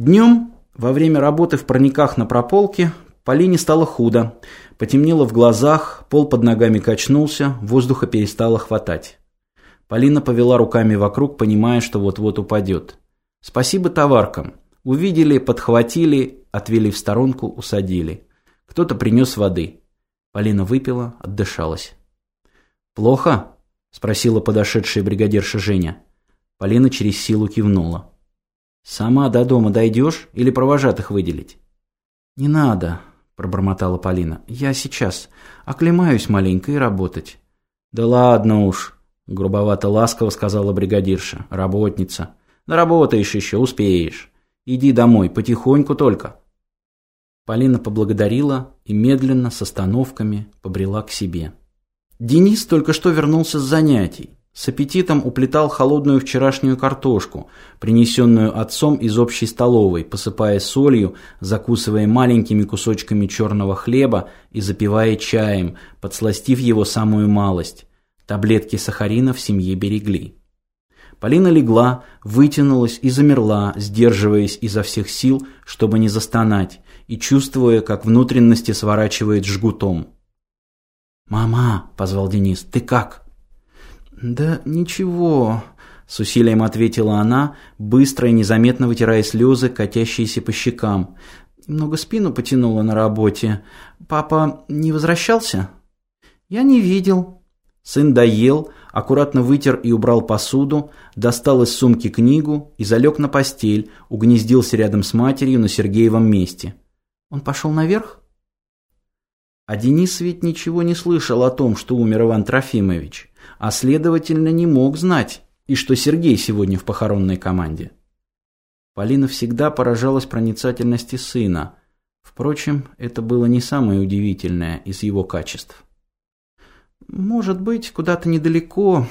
Днем, во время работы в парниках на прополке, Полине стало худо. Потемнело в глазах, пол под ногами качнулся, воздуха перестало хватать. Полина повела руками вокруг, понимая, что вот-вот упадет. Спасибо товаркам. Увидели, подхватили, отвели в сторонку, усадили. Кто-то принес воды. Полина выпила, отдышалась. «Плохо?» – спросила подошедшая бригадирша Женя. Полина через силу кивнула. «Сама до дома дойдешь или провожатых выделить?» «Не надо», – пробормотала Полина. «Я сейчас. Оклемаюсь маленько и работать». «Да ладно уж», – грубовато-ласково сказала бригадирша. «Работница. Наработаешь еще, успеешь. Иди домой, потихоньку только». Полина поблагодарила и медленно, с остановками, побрела к себе. Денис только что вернулся с занятий. С аппетитом уплетал холодную вчерашнюю картошку, принесенную отцом из общей столовой, посыпая солью, закусывая маленькими кусочками черного хлеба и запивая чаем, подсластив его самую малость. Таблетки сахарина в семье берегли. Полина легла, вытянулась и замерла, сдерживаясь изо всех сил, чтобы не застонать, и чувствуя, как внутренности сворачивает жгутом. «Мама!» – позвал Денис. «Ты как?» «Да ничего», — с усилием ответила она, быстро и незаметно вытирая слезы, катящиеся по щекам. Много спину потянула на работе. «Папа не возвращался?» «Я не видел». Сын доел, аккуратно вытер и убрал посуду, достал из сумки книгу и залег на постель, угнездился рядом с матерью на Сергеевом месте. «Он пошел наверх?» А Денис ведь ничего не слышал о том, что умер Иван Трофимович а следовательно не мог знать, и что Сергей сегодня в похоронной команде. Полина всегда поражалась проницательности сына. Впрочем, это было не самое удивительное из его качеств. «Может быть, куда-то недалеко.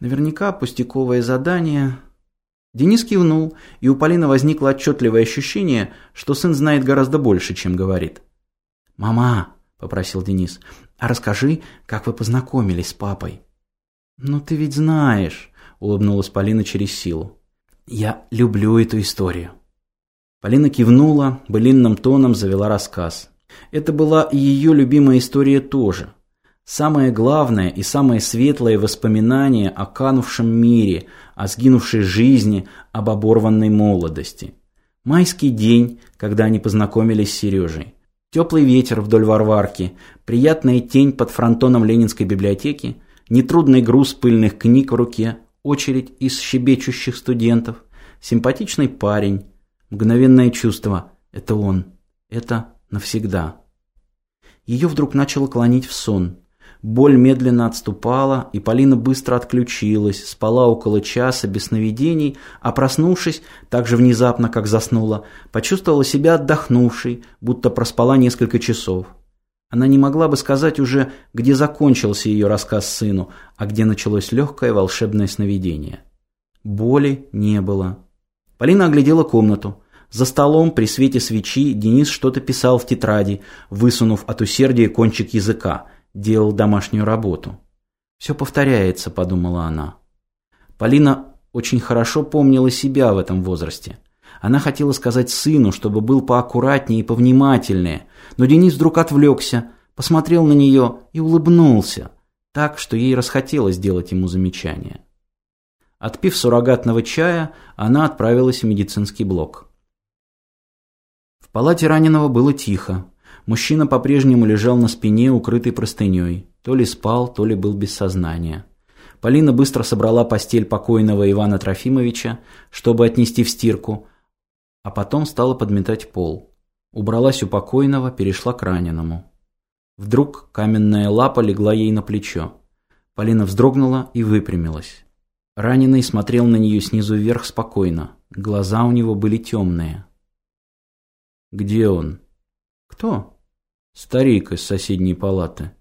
Наверняка пустяковое задание». Денис кивнул, и у Полины возникло отчетливое ощущение, что сын знает гораздо больше, чем говорит. «Мама», — попросил Денис, — «а расскажи, как вы познакомились с папой?» «Ну ты ведь знаешь», — улыбнулась Полина через силу. «Я люблю эту историю». Полина кивнула, былинным тоном завела рассказ. Это была ее любимая история тоже. Самое главное и самое светлое воспоминание о канувшем мире, о сгинувшей жизни, об оборванной молодости. Майский день, когда они познакомились с Сережей. Теплый ветер вдоль Варварки, приятная тень под фронтоном Ленинской библиотеки – нетрудный груз пыльных книг в руке, очередь из щебечущих студентов, симпатичный парень, мгновенное чувство – это он, это навсегда. Ее вдруг начало клонить в сон. Боль медленно отступала, и Полина быстро отключилась, спала около часа без сновидений, а проснувшись, так же внезапно, как заснула, почувствовала себя отдохнувшей, будто проспала несколько часов. Она не могла бы сказать уже, где закончился ее рассказ сыну, а где началось легкое волшебное сновидение. Боли не было. Полина оглядела комнату. За столом при свете свечи Денис что-то писал в тетради, высунув от усердия кончик языка, делал домашнюю работу. «Все повторяется», — подумала она. Полина очень хорошо помнила себя в этом возрасте. Она хотела сказать сыну, чтобы был поаккуратнее и повнимательнее, но Денис вдруг отвлекся, посмотрел на нее и улыбнулся, так, что ей расхотелось делать ему замечание. Отпив суррогатного чая, она отправилась в медицинский блок. В палате раненого было тихо. Мужчина по-прежнему лежал на спине, укрытый простыней. То ли спал, то ли был без сознания. Полина быстро собрала постель покойного Ивана Трофимовича, чтобы отнести в стирку, а потом стала подметать пол. Убралась у покойного, перешла к раненому. Вдруг каменная лапа легла ей на плечо. Полина вздрогнула и выпрямилась. Раненый смотрел на нее снизу вверх спокойно. Глаза у него были темные. «Где он?» «Кто?» «Старик из соседней палаты».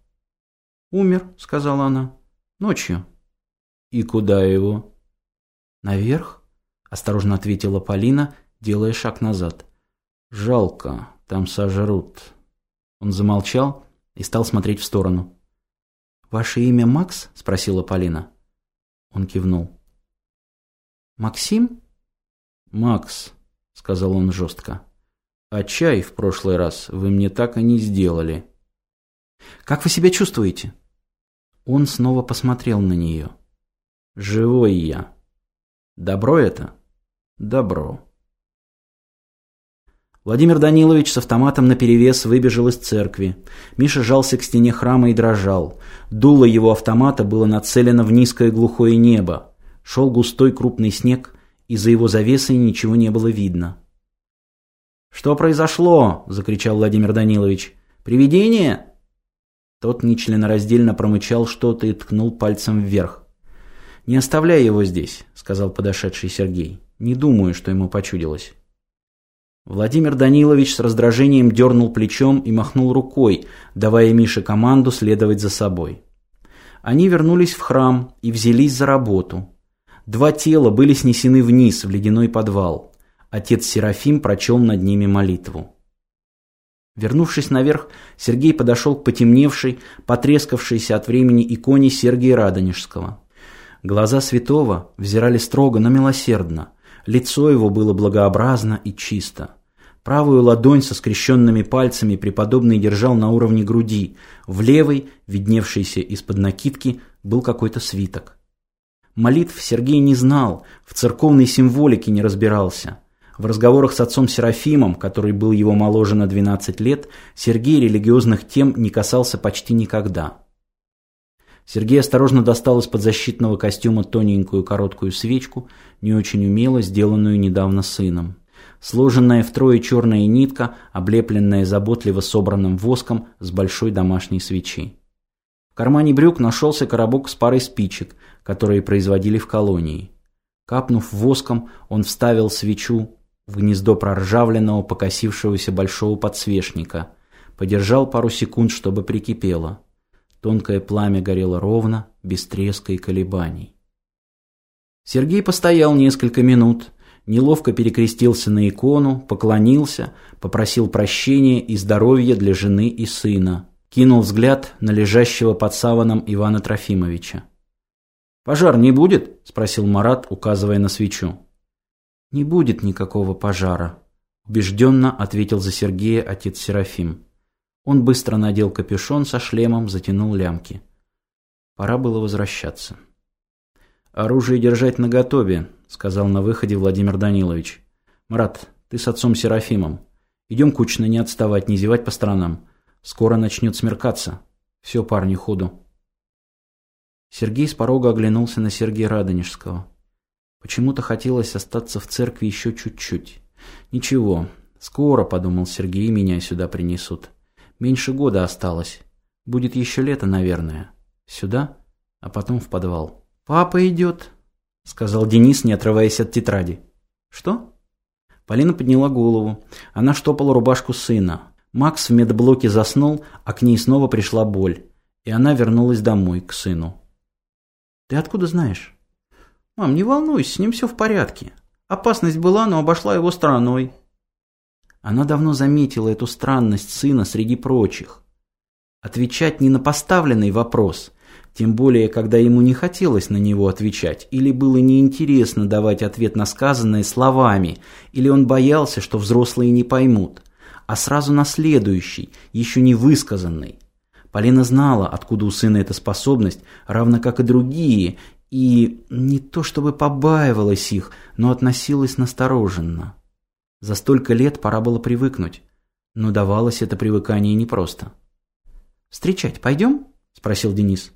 «Умер», — сказала она. «Ночью». «И куда его?» «Наверх», — осторожно ответила Полина делая шаг назад. «Жалко, там сожрут». Он замолчал и стал смотреть в сторону. «Ваше имя Макс?» – спросила Полина. Он кивнул. «Максим?» «Макс. сказал он жестко. «А чай в прошлый раз вы мне так и не сделали». «Как вы себя чувствуете?» Он снова посмотрел на нее. «Живой я. Добро это?» «Добро». Владимир Данилович с автоматом наперевес выбежал из церкви. Миша жался к стене храма и дрожал. Дуло его автомата было нацелено в низкое глухое небо. Шел густой крупный снег, и за его завесой ничего не было видно. «Что произошло?» – закричал Владимир Данилович. «Привидение?» Тот нечленораздельно промычал что-то и ткнул пальцем вверх. «Не оставляй его здесь», – сказал подошедший Сергей. «Не думаю, что ему почудилось». Владимир Данилович с раздражением дернул плечом и махнул рукой, давая Мише команду следовать за собой. Они вернулись в храм и взялись за работу. Два тела были снесены вниз, в ледяной подвал. Отец Серафим прочел над ними молитву. Вернувшись наверх, Сергей подошел к потемневшей, потрескавшейся от времени иконе Сергия Радонежского. Глаза святого взирали строго, но милосердно. Лицо его было благообразно и чисто. Правую ладонь со скрещенными пальцами преподобный держал на уровне груди, в левой, видневшейся из-под накидки, был какой-то свиток. Молитв Сергей не знал, в церковной символике не разбирался. В разговорах с отцом Серафимом, который был его моложе на 12 лет, Сергей религиозных тем не касался почти никогда. Сергей осторожно достал из-под защитного костюма тоненькую короткую свечку, не очень умело сделанную недавно сыном. Сложенная втрое черная нитка, облепленная заботливо собранным воском с большой домашней свечи. В кармане брюк нашелся коробок с парой спичек, которые производили в колонии. Капнув воском, он вставил свечу в гнездо проржавленного, покосившегося большого подсвечника, подержал пару секунд, чтобы прикипело. Тонкое пламя горело ровно, без треска и колебаний. Сергей постоял несколько минут, неловко перекрестился на икону, поклонился, попросил прощения и здоровья для жены и сына, кинул взгляд на лежащего под саваном Ивана Трофимовича. «Пожар не будет?» – спросил Марат, указывая на свечу. «Не будет никакого пожара», – убежденно ответил за Сергея отец Серафим. Он быстро надел капюшон со шлемом, затянул лямки. Пора было возвращаться. «Оружие держать наготове», — сказал на выходе Владимир Данилович. «Марат, ты с отцом Серафимом. Идем кучно, не отставать, не зевать по сторонам. Скоро начнет смеркаться. Все, парни, ходу». Сергей с порога оглянулся на Сергея Радонежского. Почему-то хотелось остаться в церкви еще чуть-чуть. «Ничего, скоро, — подумал Сергей, — меня сюда принесут». Меньше года осталось. Будет еще лето, наверное. Сюда, а потом в подвал. «Папа идет», — сказал Денис, не отрываясь от тетради. «Что?» Полина подняла голову. Она штопала рубашку сына. Макс в медблоке заснул, а к ней снова пришла боль. И она вернулась домой, к сыну. «Ты откуда знаешь?» «Мам, не волнуйся, с ним все в порядке. Опасность была, но обошла его стороной». Она давно заметила эту странность сына среди прочих. Отвечать не на поставленный вопрос, тем более, когда ему не хотелось на него отвечать, или было неинтересно давать ответ на сказанное словами, или он боялся, что взрослые не поймут, а сразу на следующий, еще не высказанный. Полина знала, откуда у сына эта способность, равно как и другие, и не то чтобы побаивалась их, но относилась настороженно. За столько лет пора было привыкнуть, но давалось это привыкание непросто. «Встречать пойдем?» – спросил Денис.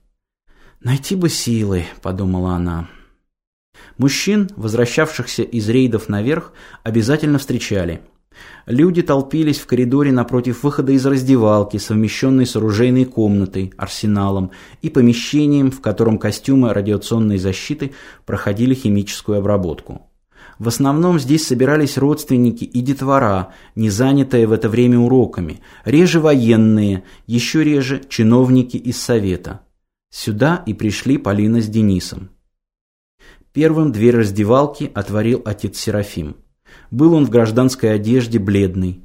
«Найти бы силы», – подумала она. Мужчин, возвращавшихся из рейдов наверх, обязательно встречали. Люди толпились в коридоре напротив выхода из раздевалки, совмещенной с оружейной комнатой, арсеналом и помещением, в котором костюмы радиационной защиты проходили химическую обработку. В основном здесь собирались родственники и детвора, не занятые в это время уроками, реже военные, еще реже чиновники из совета. Сюда и пришли Полина с Денисом. Первым дверь раздевалки отворил отец Серафим. Был он в гражданской одежде, бледный.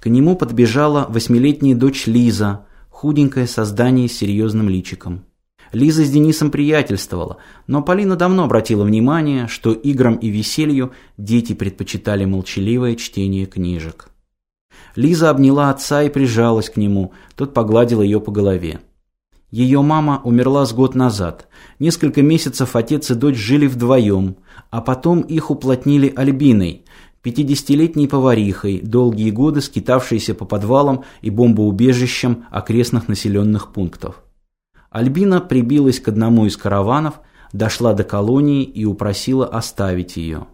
К нему подбежала восьмилетняя дочь Лиза, худенькое создание с серьезным личиком. Лиза с Денисом приятельствовала, но Полина давно обратила внимание, что играм и веселью дети предпочитали молчаливое чтение книжек. Лиза обняла отца и прижалась к нему, тот погладил ее по голове. Ее мама умерла с год назад. Несколько месяцев отец и дочь жили вдвоем, а потом их уплотнили Альбиной, пятидесятилетней поварихой, долгие годы скитавшейся по подвалам и бомбоубежищам окрестных населенных пунктов. Альбина прибилась к одному из караванов, дошла до колонии и упросила оставить ее.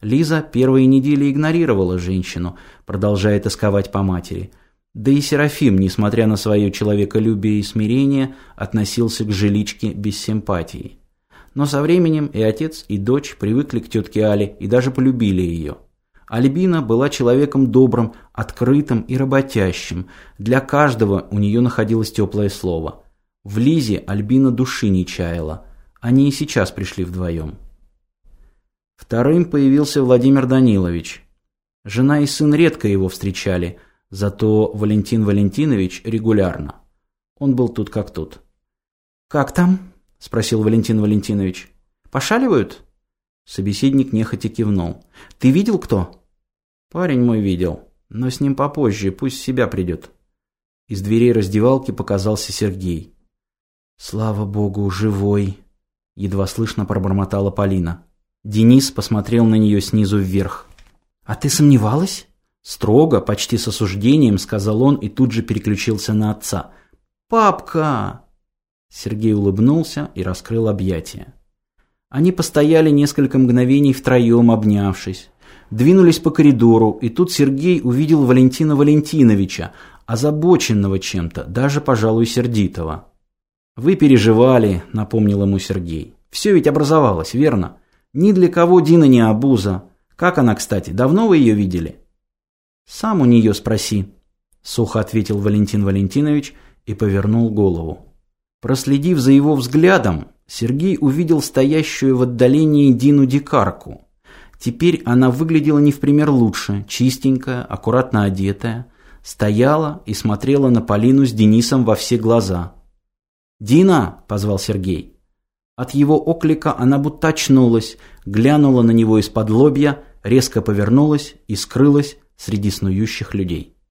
Лиза первые недели игнорировала женщину, продолжая тосковать по матери. Да и Серафим, несмотря на свое человеколюбие и смирение, относился к жиличке без симпатии. Но со временем и отец, и дочь привыкли к тетке Але и даже полюбили ее. Альбина была человеком добрым, открытым и работящим. Для каждого у нее находилось теплое слово. В Лизе Альбина души не чаяла. Они и сейчас пришли вдвоем. Вторым появился Владимир Данилович. Жена и сын редко его встречали, зато Валентин Валентинович регулярно. Он был тут как тут. «Как там?» – спросил Валентин Валентинович. «Пошаливают?» Собеседник нехотя кивнул. «Ты видел кто?» «Парень мой видел, но с ним попозже, пусть себя придет». Из дверей раздевалки показался Сергей. «Слава богу, живой!» – едва слышно пробормотала Полина. Денис посмотрел на нее снизу вверх. «А ты сомневалась?» Строго, почти с осуждением, сказал он и тут же переключился на отца. «Папка!» Сергей улыбнулся и раскрыл объятия. Они постояли несколько мгновений втроем, обнявшись. Двинулись по коридору, и тут Сергей увидел Валентина Валентиновича, озабоченного чем-то, даже, пожалуй, сердитого. «Вы переживали», — напомнил ему Сергей. «Все ведь образовалось, верно? Ни для кого Дина не обуза. Как она, кстати, давно вы ее видели?» «Сам у нее спроси», — сухо ответил Валентин Валентинович и повернул голову. Проследив за его взглядом, Сергей увидел стоящую в отдалении Дину Дикарку. Теперь она выглядела не в пример лучше, чистенькая, аккуратно одетая, стояла и смотрела на Полину с Денисом во все глаза. «Дина!» – позвал Сергей. От его оклика она будто очнулась, глянула на него из-под лобья, резко повернулась и скрылась среди снующих людей.